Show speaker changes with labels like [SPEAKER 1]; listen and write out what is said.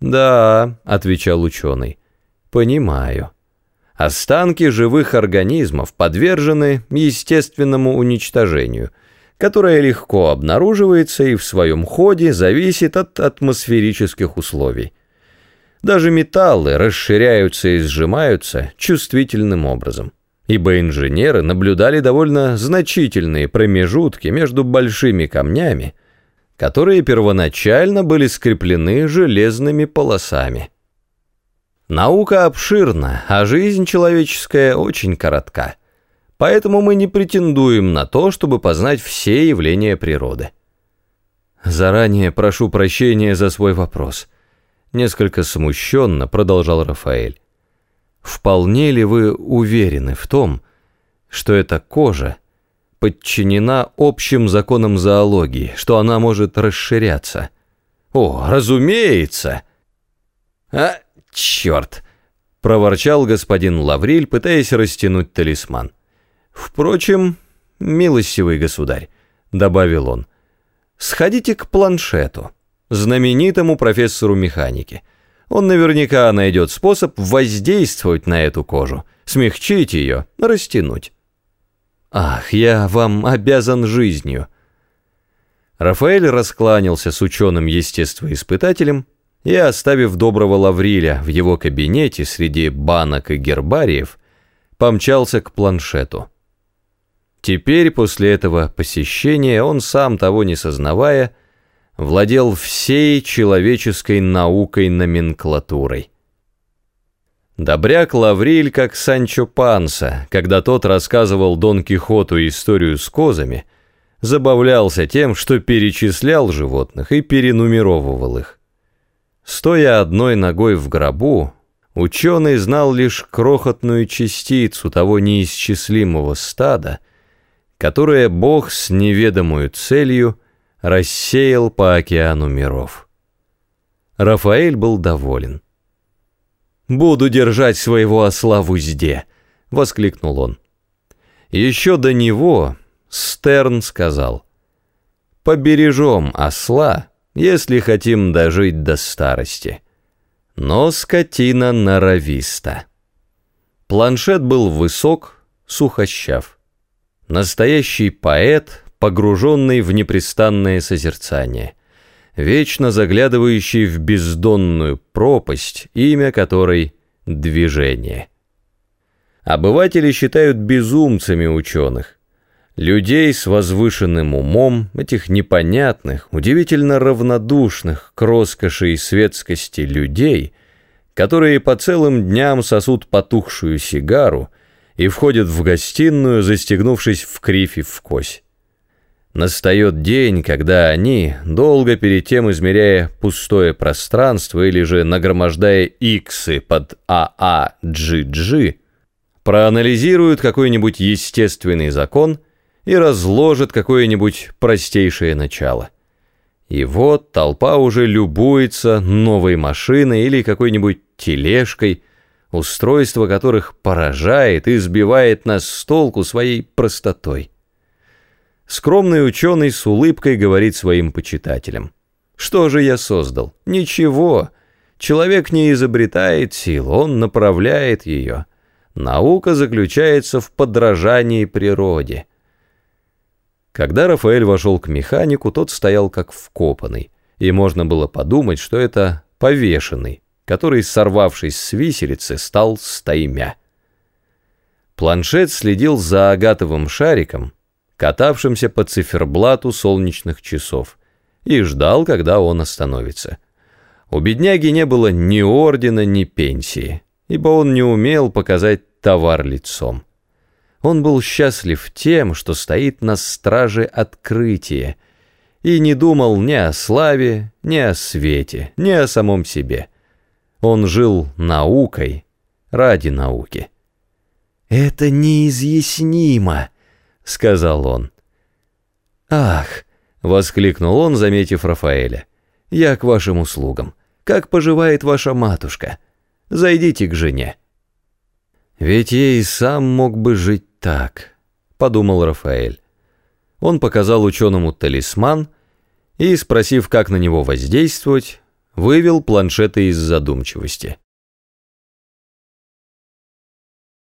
[SPEAKER 1] «Да», — отвечал ученый, — «понимаю. Останки живых организмов подвержены естественному уничтожению, которое легко обнаруживается и в своем ходе зависит от атмосферических условий. Даже металлы расширяются и сжимаются чувствительным образом, ибо инженеры наблюдали довольно значительные промежутки между большими камнями, которые первоначально были скреплены железными полосами. Наука обширна, а жизнь человеческая очень коротка. Поэтому мы не претендуем на то, чтобы познать все явления природы. Заранее прошу прощения за свой вопрос. Несколько смущенно продолжал Рафаэль. Вполне ли вы уверены в том, что эта кожа — подчинена общим законам зоологии, что она может расширяться. О, разумеется! А, черт! Проворчал господин Лавриль, пытаясь растянуть талисман. Впрочем, милостивый государь, добавил он, сходите к планшету, знаменитому профессору механики. Он наверняка найдет способ воздействовать на эту кожу, смягчить ее, растянуть. «Ах, я вам обязан жизнью!» Рафаэль раскланялся с ученым-естествоиспытателем и, оставив доброго Лавриля в его кабинете среди банок и гербариев, помчался к планшету. Теперь, после этого посещения, он сам того не сознавая, владел всей человеческой наукой-номенклатурой. Добряк Лавриль, как Санчо Панса, когда тот рассказывал Дон Кихоту историю с козами, забавлялся тем, что перечислял животных и перенумеровывал их. Стоя одной ногой в гробу, ученый знал лишь крохотную частицу того неисчислимого стада, которое Бог с неведомой целью рассеял по океану миров. Рафаэль был доволен. «Буду держать своего осла в узде», — воскликнул он. Еще до него Стерн сказал, «Побережем осла, если хотим дожить до старости». Но скотина норовиста. Планшет был высок, сухощав. Настоящий поэт, погруженный в непрестанное созерцание вечно заглядывающий в бездонную пропасть, имя которой — движение. Обыватели считают безумцами ученых, людей с возвышенным умом, этих непонятных, удивительно равнодушных к роскоши и светскости людей, которые по целым дням сосут потухшую сигару и входят в гостиную, застегнувшись в крифе в кось. Настает день, когда они, долго перед тем измеряя пустое пространство или же нагромождая иксы под ААГГ, проанализируют какой-нибудь естественный закон и разложат какое-нибудь простейшее начало. И вот толпа уже любуется новой машиной или какой-нибудь тележкой, устройство которых поражает и сбивает нас с толку своей простотой. Скромный ученый с улыбкой говорит своим почитателям. Что же я создал? Ничего. Человек не изобретает сил, он направляет ее. Наука заключается в подражании природе. Когда Рафаэль вошел к механику, тот стоял как вкопанный, и можно было подумать, что это повешенный, который, сорвавшись с виселицы, стал стаймя. Планшет следил за агатовым шариком, катавшимся по циферблату солнечных часов, и ждал, когда он остановится. У бедняги не было ни ордена, ни пенсии, ибо он не умел показать товар лицом. Он был счастлив тем, что стоит на страже открытия, и не думал ни о славе, ни о свете, ни о самом себе. Он жил наукой ради науки. «Это неизъяснимо!» — сказал он. «Ах!» — воскликнул он, заметив Рафаэля. «Я к вашим услугам. Как поживает ваша матушка? Зайдите к жене». «Ведь и сам мог бы жить так», — подумал Рафаэль. Он показал ученому талисман и, спросив, как на него воздействовать, вывел планшеты из задумчивости.